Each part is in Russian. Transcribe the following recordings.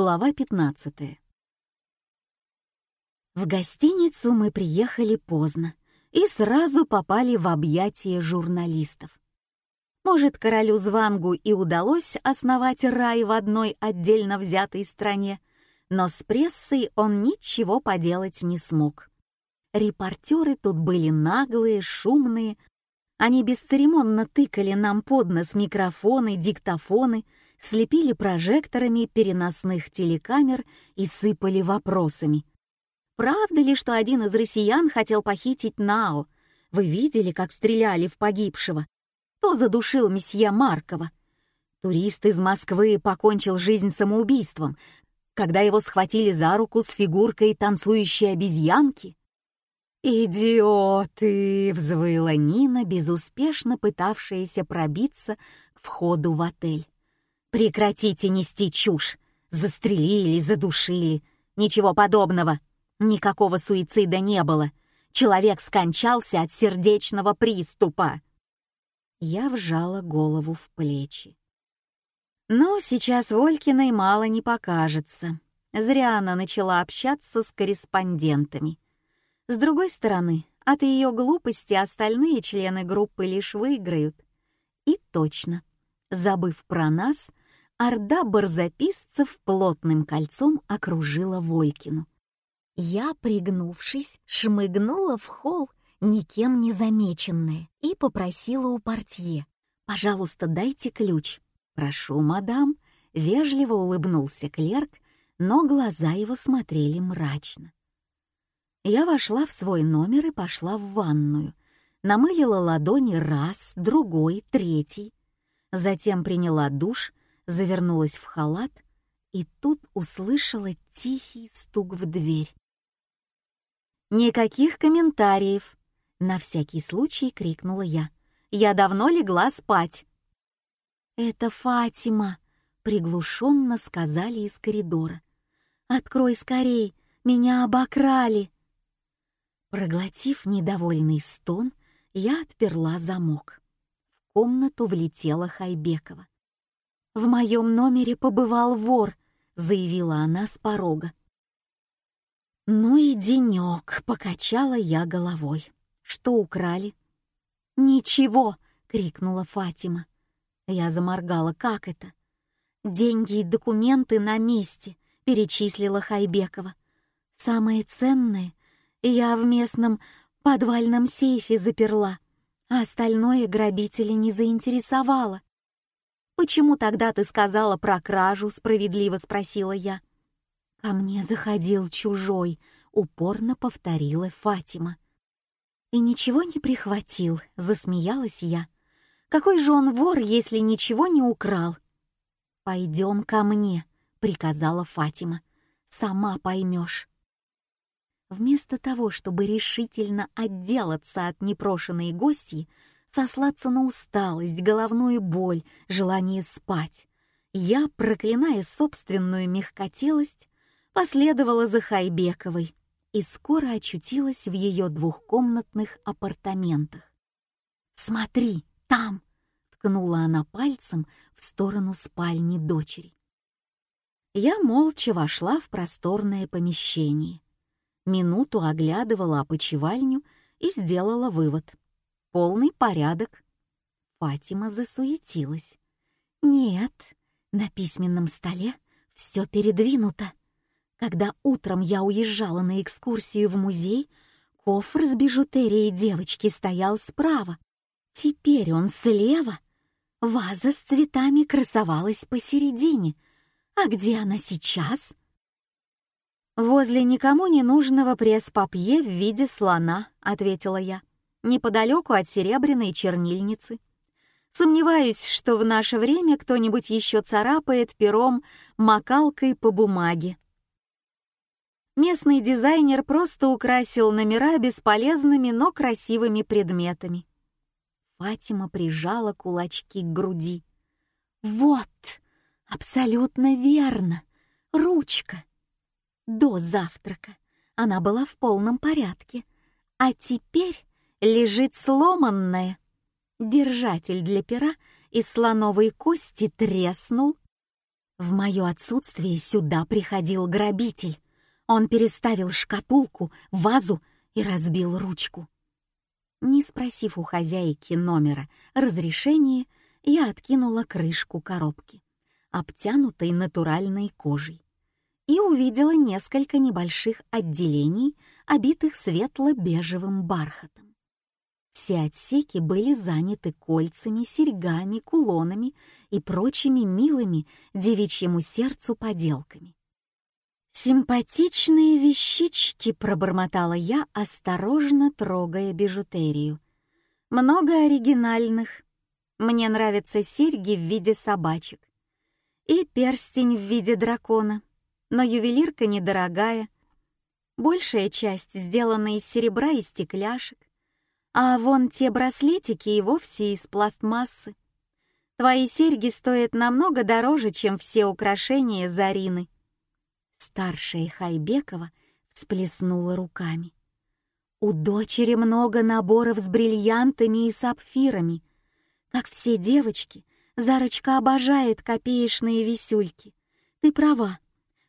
Глава 15. В гостиницу мы приехали поздно и сразу попали в объятия журналистов. Может, королю Звангу и удалось основать рай в одной отдельно взятой стране, но с прессой он ничего поделать не смог. Репортеры тут были наглые, шумные. Они бесцеремонно тыкали нам под нос микрофоны, диктофоны — слепили прожекторами переносных телекамер и сыпали вопросами. Правда ли, что один из россиян хотел похитить Нао? Вы видели, как стреляли в погибшего? Кто задушил месье Маркова? Турист из Москвы покончил жизнь самоубийством, когда его схватили за руку с фигуркой танцующей обезьянки. «Идиоты!» — взвыла Нина, безуспешно пытавшаяся пробиться к входу в отель. Прекратите нести чушь. Застрелили, задушили. Ничего подобного. Никакого суицида не было. Человек скончался от сердечного приступа. Я вжала голову в плечи. Но сейчас Волькиной мало не покажется. Зря она начала общаться с корреспондентами. С другой стороны, от ее глупости остальные члены группы лишь выиграют. И точно, забыв про нас, орда барзаписцев плотным кольцом окружила Волькину. Я, пригнувшись, шмыгнула в холл, никем не замеченная, и попросила у портье. «Пожалуйста, дайте ключ». «Прошу, мадам», — вежливо улыбнулся клерк, но глаза его смотрели мрачно. Я вошла в свой номер и пошла в ванную, намылила ладони раз, другой, третий. Затем приняла душ завернулась в халат и тут услышала тихий стук в дверь. «Никаких комментариев!» — на всякий случай крикнула я. «Я давно легла спать!» «Это Фатима!» — приглушенно сказали из коридора. «Открой скорей! Меня обокрали!» Проглотив недовольный стон, я отперла замок. В комнату влетела Хайбекова. «В моем номере побывал вор», — заявила она с порога. «Ну и денек», — покачала я головой. «Что украли?» «Ничего!» — крикнула Фатима. Я заморгала. «Как это?» «Деньги и документы на месте», — перечислила Хайбекова. «Самое ценное я в местном подвальном сейфе заперла, а остальное грабители не заинтересовало. «Почему тогда ты сказала про кражу?» — справедливо спросила я. «Ко мне заходил чужой», — упорно повторила Фатима. «И ничего не прихватил», — засмеялась я. «Какой же он вор, если ничего не украл?» «Пойдем ко мне», — приказала Фатима. «Сама поймешь». Вместо того, чтобы решительно отделаться от непрошенной гости, сослаться на усталость, головную боль, желание спать. Я, проклиная собственную мягкотелость, последовала за Хайбековой и скоро очутилась в ее двухкомнатных апартаментах. «Смотри, там!» — ткнула она пальцем в сторону спальни дочери. Я молча вошла в просторное помещение. Минуту оглядывала опочивальню и сделала вывод — полный порядок. Фатима засуетилась. Нет, на письменном столе все передвинуто. Когда утром я уезжала на экскурсию в музей, кофр с бижутерией девочки стоял справа. Теперь он слева. Ваза с цветами красовалась посередине. А где она сейчас? «Возле никому не нужного пресс-папье в виде слона», — ответила я неподалеку от серебряной чернильницы. Сомневаюсь, что в наше время кто-нибудь еще царапает пером макалкой по бумаге. Местный дизайнер просто украсил номера бесполезными, но красивыми предметами. Фатима прижала кулачки к груди. «Вот, абсолютно верно, ручка. До завтрака она была в полном порядке, а теперь лежит сломанная. Держатель для пера из слоновой кости треснул. В мое отсутствие сюда приходил грабитель. Он переставил шкатулку, вазу и разбил ручку. Не спросив у хозяйки номера разрешения, я откинула крышку коробки, обтянутой натуральной кожей, и увидела несколько небольших отделений, обитых светло-бежевым бархатом. Все отсеки были заняты кольцами, серьгами, кулонами и прочими милыми девичьему сердцу поделками. «Симпатичные вещички», — пробормотала я, осторожно трогая бижутерию. «Много оригинальных. Мне нравятся серьги в виде собачек. И перстень в виде дракона. Но ювелирка недорогая. Большая часть сделана из серебра и стекляшек. А вон те браслетики и вовсе из пластмассы. Твои серьги стоят намного дороже, чем все украшения Зарины». Старшая Хайбекова всплеснула руками. У дочери много наборов с бриллиантами и сапфирами. Как все девочки, Зарочка обожает копеечные висюльки. Ты права,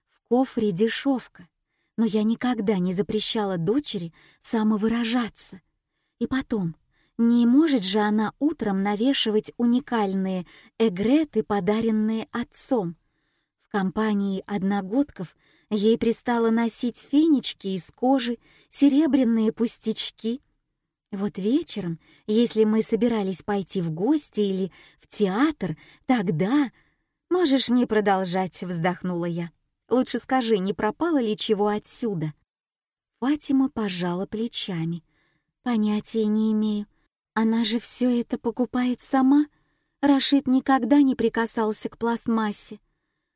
в кофре дешевка, но я никогда не запрещала дочери самовыражаться. И потом, не может же она утром навешивать уникальные эгреты, подаренные отцом. В компании одногодков ей пристало носить фенечки из кожи, серебряные пустячки. Вот вечером, если мы собирались пойти в гости или в театр, тогда... «Можешь не продолжать», — вздохнула я. «Лучше скажи, не пропало ли чего отсюда?» Фатима пожала плечами. «Понятия не имею. Она же все это покупает сама. Рашид никогда не прикасался к пластмассе.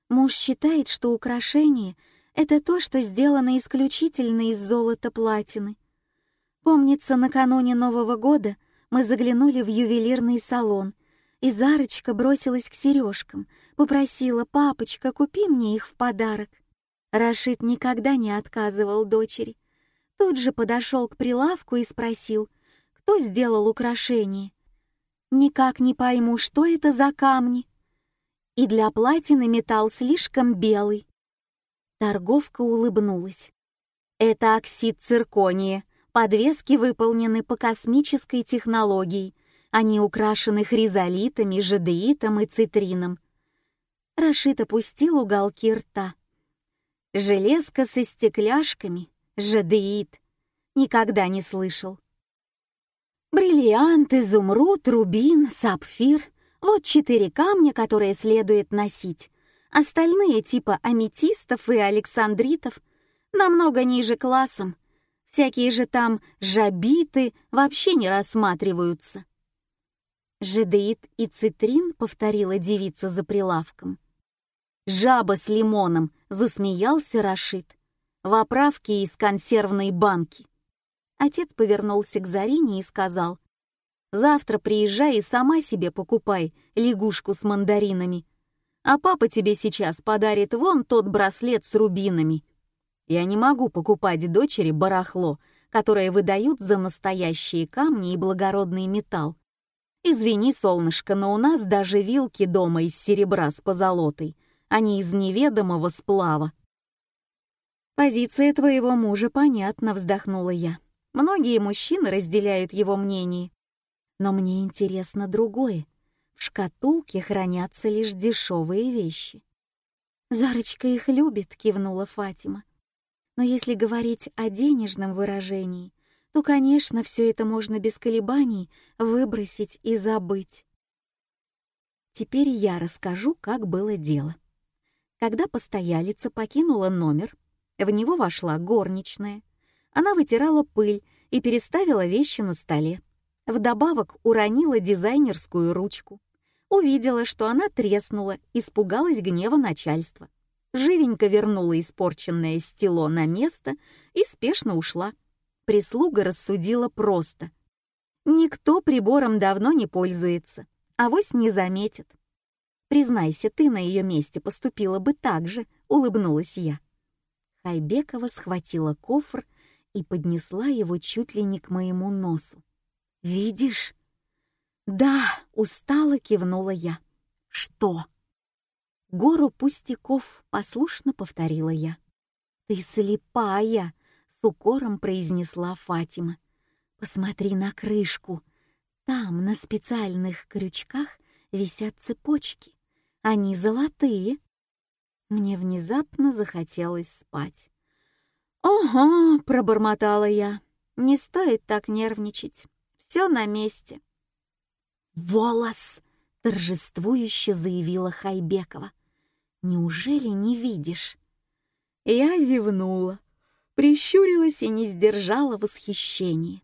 Муж считает, что украшение — это то, что сделано исключительно из золота платины. Помнится, накануне Нового года мы заглянули в ювелирный салон, и Зарочка бросилась к сережкам, попросила «папочка, купи мне их в подарок». Рашид никогда не отказывал дочери. Тут же подошел к прилавку и спросил, кто сделал украшение. «Никак не пойму, что это за камни», и для платины металл слишком белый. Торговка улыбнулась. Это оксид циркония. Подвески выполнены по космической технологии. Они украшены хризолитами, жадеитом и цитрином. Рашид опустил уголки рта. Железка со стекляшками, жадеит. Никогда не слышал. Бриллиант, изумруд, рубин, сапфир вот четыре камня, которые следует носить. Остальные типа аметистов и александритов намного ниже классом. Всякие же там жабиты вообще не рассматриваются. «Жидеид и цитрин», — повторила девица за прилавком. «Жаба с лимоном», — засмеялся Рашид. «В оправке из консервной банки». Отец повернулся к Зарине и сказал, Завтра приезжай и сама себе покупай лягушку с мандаринами. А папа тебе сейчас подарит вон тот браслет с рубинами. Я не могу покупать дочери барахло, которое выдают за настоящие камни и благородный металл. Извини, солнышко, но у нас даже вилки дома из серебра с позолотой, а не из неведомого сплава. Позиция твоего мужа понятна, вздохнула я. Многие мужчины разделяют его мнение. Но мне интересно другое. В шкатулке хранятся лишь дешевые вещи. «Зарочка их любит», — кивнула Фатима. «Но если говорить о денежном выражении, то, конечно, все это можно без колебаний выбросить и забыть». Теперь я расскажу, как было дело. Когда постоялица покинула номер, в него вошла горничная. Она вытирала пыль и переставила вещи на столе. Вдобавок уронила дизайнерскую ручку. Увидела, что она треснула, испугалась гнева начальства. Живенько вернула испорченное стело на место и спешно ушла. Прислуга рассудила просто. Никто прибором давно не пользуется, а вось не заметит. Признайся, ты на ее месте поступила бы так же, улыбнулась я. Хайбекова схватила кофр и поднесла его чуть ли не к моему носу. «Видишь?» «Да», — устало кивнула я. «Что?» Гору пустяков, послушно повторила я. Ты слепая, с укором произнесла Фатима. Посмотри на крышку. Там на специальных крючках висят цепочки. Они золотые. Мне внезапно захотелось спать. «Ого!» — пробормотала я. «Не стоит так нервничать. Все на месте». «Волос!» — торжествующе заявила Хайбекова. «Неужели не видишь?» Я зевнула, прищурилась и не сдержала восхищения.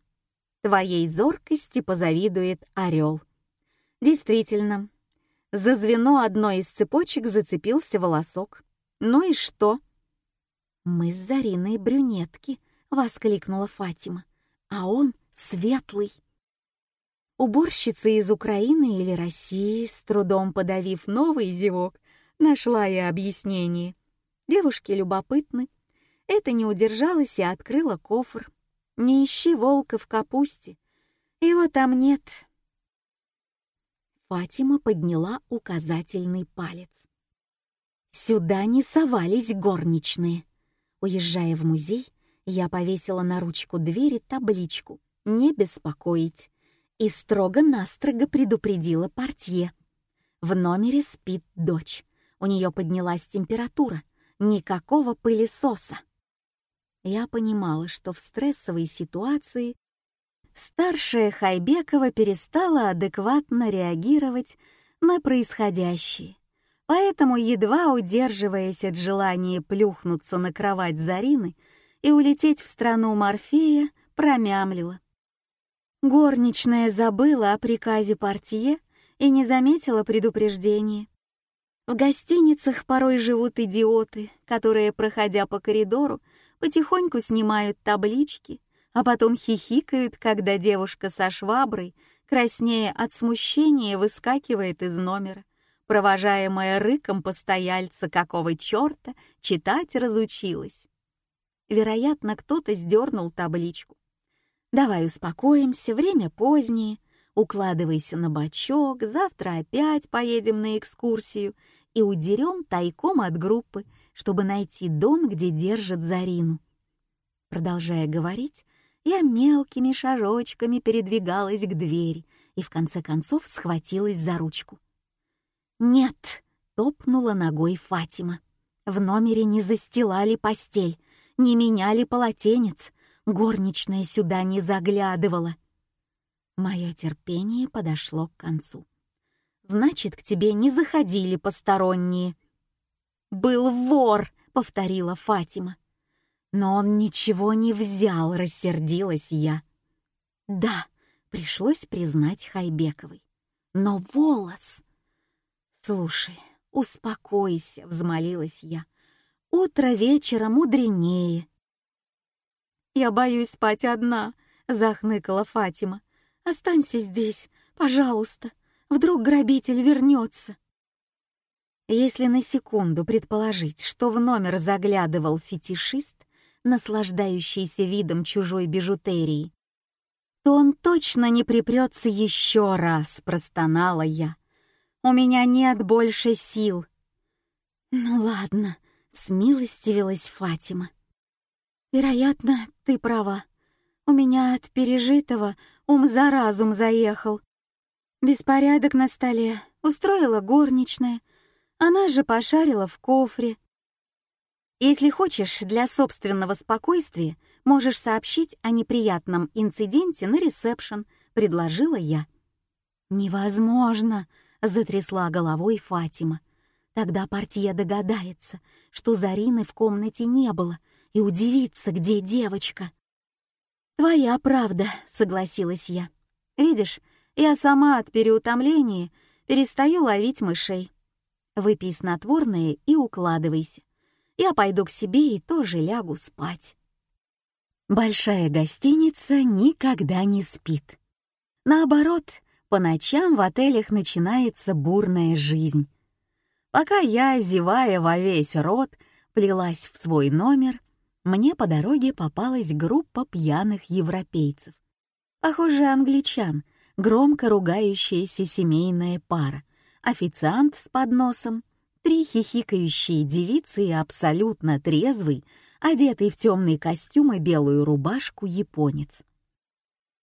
Твоей зоркости позавидует орел. Действительно, за звено одной из цепочек зацепился волосок. Ну и что? «Мы с Зариной брюнетки», — воскликнула Фатима. «А он светлый». Уборщица из Украины или России, с трудом подавив новый зевок, нашла я объяснение. Девушки любопытны. Это не удержалась и открыла кофр. Не ищи волка в капусте. Его там нет. Фатима подняла указательный палец. Сюда не совались горничные. Уезжая в музей, я повесила на ручку двери табличку «Не беспокоить» и строго-настрого предупредила портье. В номере спит дочь. У нее поднялась температура. Никакого пылесоса. Я понимала, что в стрессовой ситуации старшая Хайбекова перестала адекватно реагировать на происходящее, поэтому, едва удерживаясь от желания плюхнуться на кровать Зарины и улететь в страну Морфея, промямлила. Горничная забыла о приказе портье и не заметила предупреждения. В гостиницах порой живут идиоты, которые, проходя по коридору, потихоньку снимают таблички, а потом хихикают, когда девушка со шваброй, краснея от смущения, выскакивает из номера, провожаемая рыком постояльца, какого черта читать разучилась. Вероятно, кто-то сдернул табличку. «Давай успокоимся, время позднее, укладывайся на бочок, завтра опять поедем на экскурсию и удерем тайком от группы, чтобы найти дом, где держат Зарину. Продолжая говорить, я мелкими шажочками передвигалась к двери и в конце концов схватилась за ручку. «Нет!» — топнула ногой Фатима. В номере не застилали постель, не меняли полотенец, горничная сюда не заглядывала. Мое терпение подошло к концу. «Значит, к тебе не заходили посторонние», был вор», — повторила Фатима. «Но он ничего не взял», — рассердилась я. «Да», — пришлось признать Хайбековой. «Но волос...» «Слушай, успокойся», — взмолилась я. «Утро вечера мудренее». «Я боюсь спать одна», — захныкала Фатима. «Останься здесь, пожалуйста. Вдруг грабитель вернется». Если на секунду предположить, что в номер заглядывал фетишист, наслаждающийся видом чужой бижутерии, то он точно не припрется еще раз, простонала я. У меня нет больше сил. Ну ладно, смилостивилась Фатима. Вероятно, ты права. У меня от пережитого ум за разум заехал. Беспорядок на столе устроила горничная, она же пошарила в кофре. Если хочешь, для собственного спокойствия можешь сообщить о неприятном инциденте на ресепшн, предложила я. Невозможно, затрясла головой Фатима. Тогда партия догадается, что Зарины в комнате не было, и удивится, где девочка. «Твоя правда», — согласилась я. «Видишь, я сама от переутомления перестаю ловить мышей. Выпей снотворное и укладывайся. Я пойду к себе и тоже лягу спать. Большая гостиница никогда не спит. Наоборот, по ночам в отелях начинается бурная жизнь. Пока я, зевая во весь рот, плелась в свой номер, мне по дороге попалась группа пьяных европейцев. Похоже, англичан, громко ругающаяся семейная пара, официант с подносом, Три хихикающие девицы и абсолютно трезвый, одетый в темный костюм и белую рубашку японец.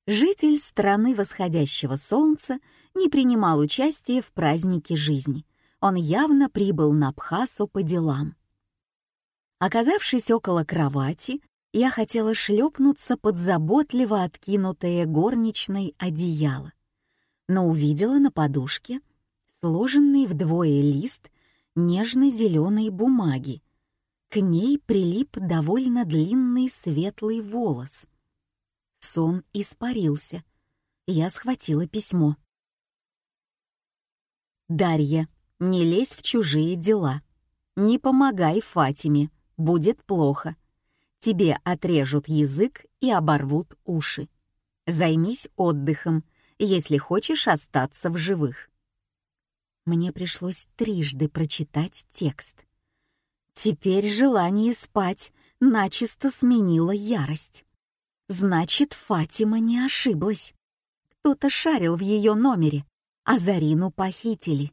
Житель страны восходящего солнца не принимал участия в празднике жизни. Он явно прибыл на Абхасу по делам. Оказавшись около кровати, я хотела шлепнуться под заботливо откинутое горничной одеяло, но увидела на подушке сложенный вдвое лист нежно-зеленой бумаги. К ней прилип довольно длинный светлый волос. Сон испарился. Я схватила письмо. «Дарья, не лезь в чужие дела. Не помогай Фатиме, будет плохо тебе отрежут язык и оборвут уши. Займись отдыхом, если хочешь остаться в живых. Мне пришлось трижды прочитать текст. Теперь желание спать начисто сменило ярость. Значит, Фатима не ошиблась. Кто-то шарил в ее номере, а Зарину похитили.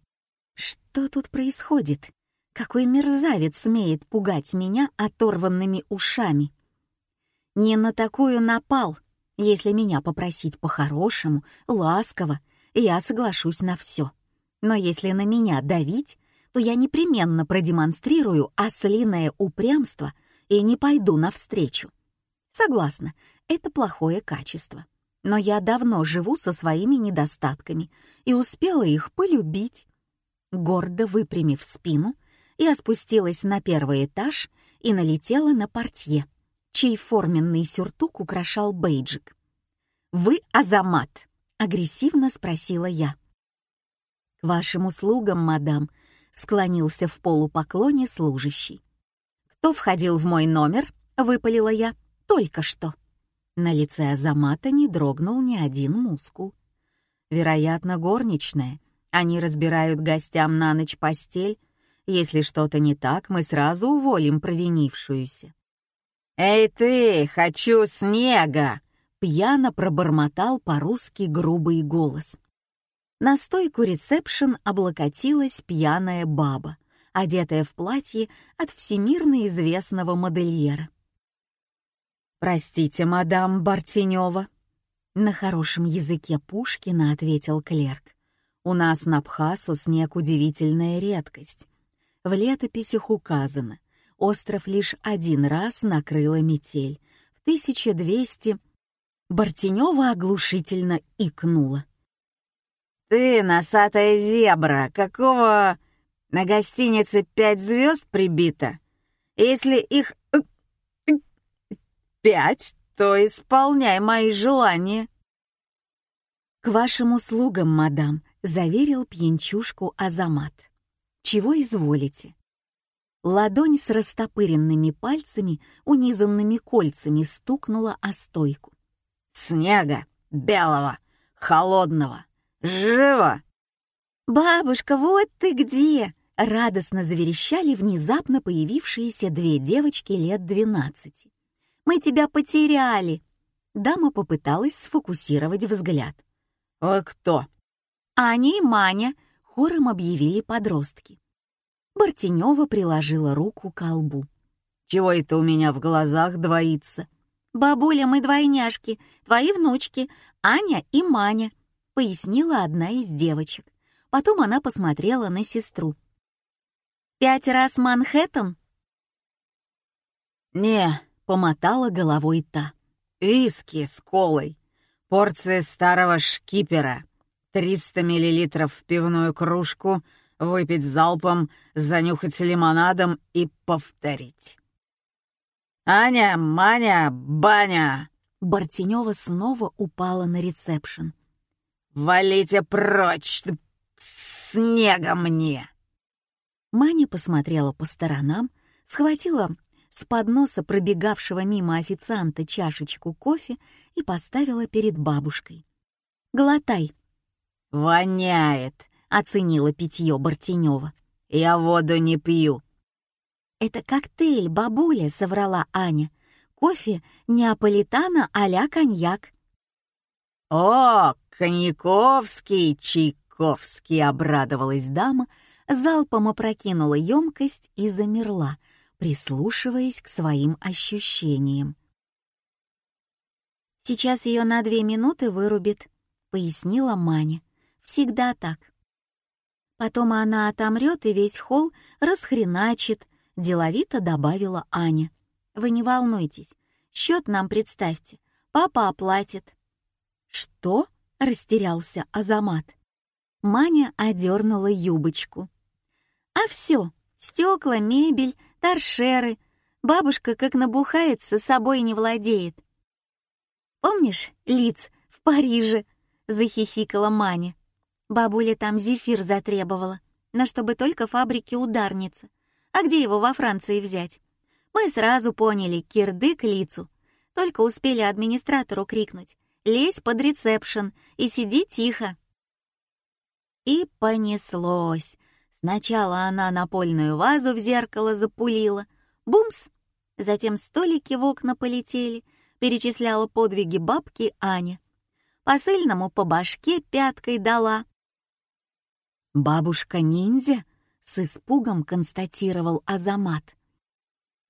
Что тут происходит? Какой мерзавец смеет пугать меня оторванными ушами? Не на такую напал. Если меня попросить по-хорошему, ласково, я соглашусь на все. Но если на меня давить, то я непременно продемонстрирую ослиное упрямство и не пойду навстречу. Согласна, это плохое качество. Но я давно живу со своими недостатками и успела их полюбить. Гордо выпрямив спину, я спустилась на первый этаж и налетела на портье, чей форменный сюртук украшал бейджик. «Вы Азамат?» — агрессивно спросила я. «К вашим услугам, мадам», — склонился в полупоклоне служащий. «Кто входил в мой номер?» — выпалила я. «Только что». На лице Азамата не дрогнул ни один мускул. Вероятно, горничная. Они разбирают гостям на ночь постель если что-то не так, мы сразу уволим провинившуюся. «Эй ты, хочу снега!» — пьяно пробормотал по-русски грубый голос. На стойку ресепшн облокотилась пьяная баба, одетая в платье от всемирно известного модельера. «Простите, мадам Бартенева», — на хорошем языке Пушкина ответил клерк. «У нас на Бхасу снег удивительная редкость. В летописях указано, остров лишь один раз накрыла метель. В 1200 Бартенева оглушительно икнула. «Ты, носатая зебра, какого на гостинице пять звезд прибито? Если их э, э, пять, то исполняй мои желания». «К вашим услугам, мадам», — заверил пьянчушку Азамат. Чего изволите?» Ладонь с растопыренными пальцами, унизанными кольцами, стукнула о стойку. «Снега! Белого! Холодного! Живо!» «Бабушка, вот ты где!» — радостно заверещали внезапно появившиеся две девочки лет двенадцати. «Мы тебя потеряли!» Дама попыталась сфокусировать взгляд. «Вы кто?» «Аня и Маня», хором объявили подростки. Бартенева приложила руку к колбу. «Чего это у меня в глазах двоится?» «Бабуля, мы двойняшки, твои внучки, Аня и Маня», — пояснила одна из девочек. Потом она посмотрела на сестру. «Пять раз Манхэттен?» «Не», — помотала головой та. «Виски с колой, порция старого шкипера, 300 миллилитров в пивную кружку, выпить залпом, занюхать лимонадом и повторить. «Аня, Маня, баня!» Бартенева снова упала на ресепшн. «Валите прочь! Снега мне!» Маня посмотрела по сторонам, схватила с подноса пробегавшего мимо официанта чашечку кофе и поставила перед бабушкой. «Глотай», «Воняет», — оценила питье Бартенева. «Я воду не пью». «Это коктейль, бабуля», — соврала Аня. «Кофе неаполитано а-ля коньяк». «О, коньяковский, чайковский!» — обрадовалась дама, залпом опрокинула емкость и замерла, прислушиваясь к своим ощущениям. «Сейчас ее на две минуты вырубит», — пояснила Маня. «Всегда так». Потом она отомрет и весь холл расхреначит, деловито добавила Аня. «Вы не волнуйтесь, счет нам представьте, папа оплатит». «Что?» — растерялся Азамат. Маня одернула юбочку. «А все, стекла, мебель, торшеры. Бабушка, как набухается, собой не владеет. Помнишь лиц в Париже?» — захихикала Маня. Бабуля там зефир затребовала, на чтобы только фабрики ударницы. А где его во Франции взять? Мы сразу поняли, кирдык лицу. Только успели администратору крикнуть «Лезь под ресепшн и сиди тихо». И понеслось. Сначала она напольную вазу в зеркало запулила. Бумс! Затем столики в окна полетели, перечисляла подвиги бабки Аня. Посыльному по башке пяткой дала. «Бабушка-ниндзя?» — с испугом констатировал Азамат.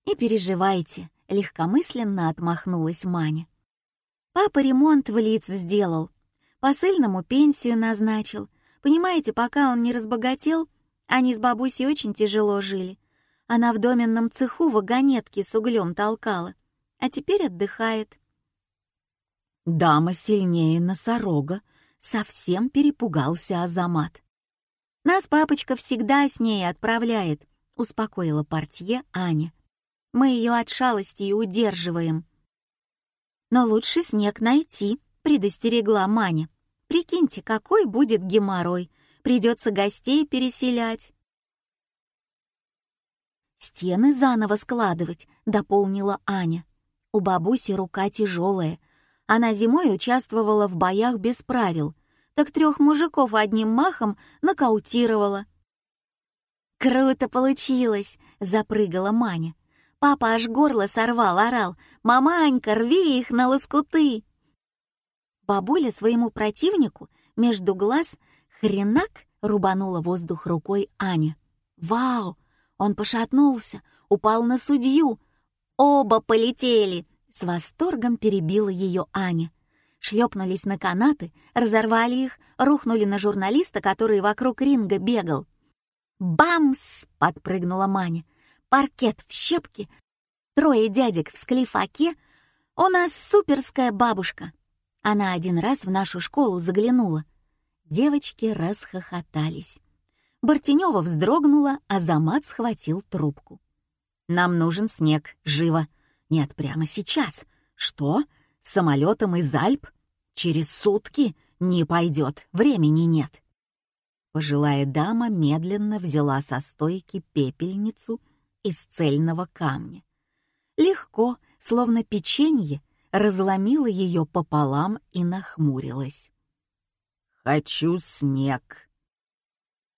«Не переживайте», — легкомысленно отмахнулась Маня. «Папа ремонт в лиц сделал, посыльному пенсию назначил. Понимаете, пока он не разбогател, они с бабусей очень тяжело жили. Она в доменном цеху вагонетки с углем толкала, а теперь отдыхает». «Дама сильнее носорога», — совсем перепугался Азамат. «Нас папочка всегда с ней отправляет», — успокоила портье Аня. «Мы ее от шалости и удерживаем». «Но лучше снег найти», — предостерегла Маня. «Прикиньте, какой будет геморрой. Придется гостей переселять». «Стены заново складывать», — дополнила Аня. У бабуси рука тяжелая. Она зимой участвовала в боях без правил — так трех мужиков одним махом нокаутировала. «Круто получилось!» — запрыгала Маня. Папа аж горло сорвал, орал. «Маманька, рви их на лоскуты!» Бабуля своему противнику между глаз хренак рубанула воздух рукой Аня. «Вау!» Он пошатнулся, упал на судью. «Оба полетели!» С восторгом перебила ее Аня шлепнулись на канаты, разорвали их, рухнули на журналиста, который вокруг ринга бегал. «Бамс!» — подпрыгнула Маня. «Паркет в щепке, трое дядек в склифаке. У нас суперская бабушка!» Она один раз в нашу школу заглянула. Девочки расхохотались. Бартенева вздрогнула, а Замат схватил трубку. «Нам нужен снег, живо!» «Нет, прямо сейчас!» «Что? С самолетом из Альп? Через сутки не пойдет, времени нет. Пожилая дама медленно взяла со стойки пепельницу из цельного камня. Легко, словно печенье, разломила ее пополам и нахмурилась. «Хочу снег».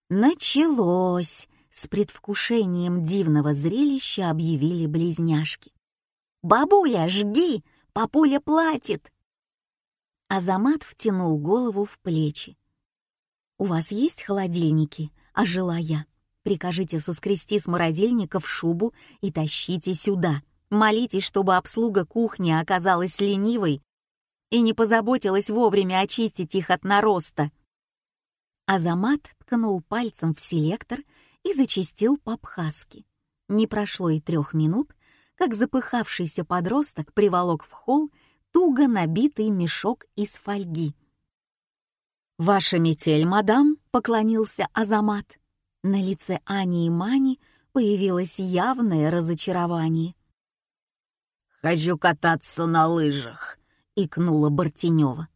Началось! С предвкушением дивного зрелища объявили близняшки. «Бабуля, жги! Папуля платит!» Азамат втянул голову в плечи. «У вас есть холодильники?» — ожила я. «Прикажите соскрести с морозильников шубу и тащите сюда. Молитесь, чтобы обслуга кухни оказалась ленивой и не позаботилась вовремя очистить их от нароста». Азамат ткнул пальцем в селектор и зачистил по-абхазски. Не прошло и трех минут, как запыхавшийся подросток приволок в холл туго набитый мешок из фольги. «Ваша метель, мадам», — поклонился Азамат. На лице Ани и Мани появилось явное разочарование. «Хочу кататься на лыжах», — икнула Бартенева.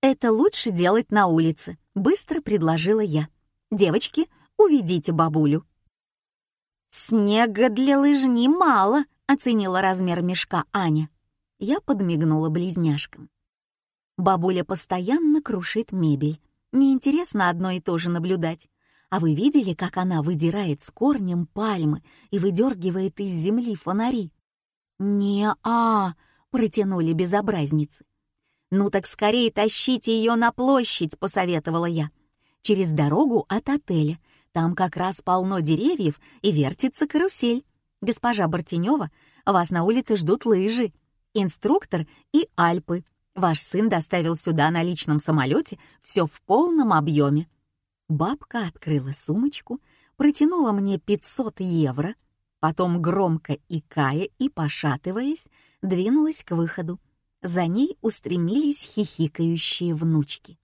«Это лучше делать на улице», — быстро предложила я. «Девочки, уведите бабулю». «Снега для лыжни мало», — оценила размер мешка Аня. Я подмигнула близняшкам. Бабуля постоянно крушит мебель. Неинтересно одно и то же наблюдать. А вы видели, как она выдирает с корнем пальмы и выдергивает из земли фонари? «Не-а!» — протянули безобразницы. «Ну так скорее тащите ее на площадь», — посоветовала я. «Через дорогу от отеля. Там как раз полно деревьев и вертится карусель. Госпожа Бартенева, вас на улице ждут лыжи, инструктор и Альпы. Ваш сын доставил сюда на личном самолете все в полном объеме. Бабка открыла сумочку, протянула мне 500 евро, потом громко икая и пошатываясь, двинулась к выходу. За ней устремились хихикающие внучки.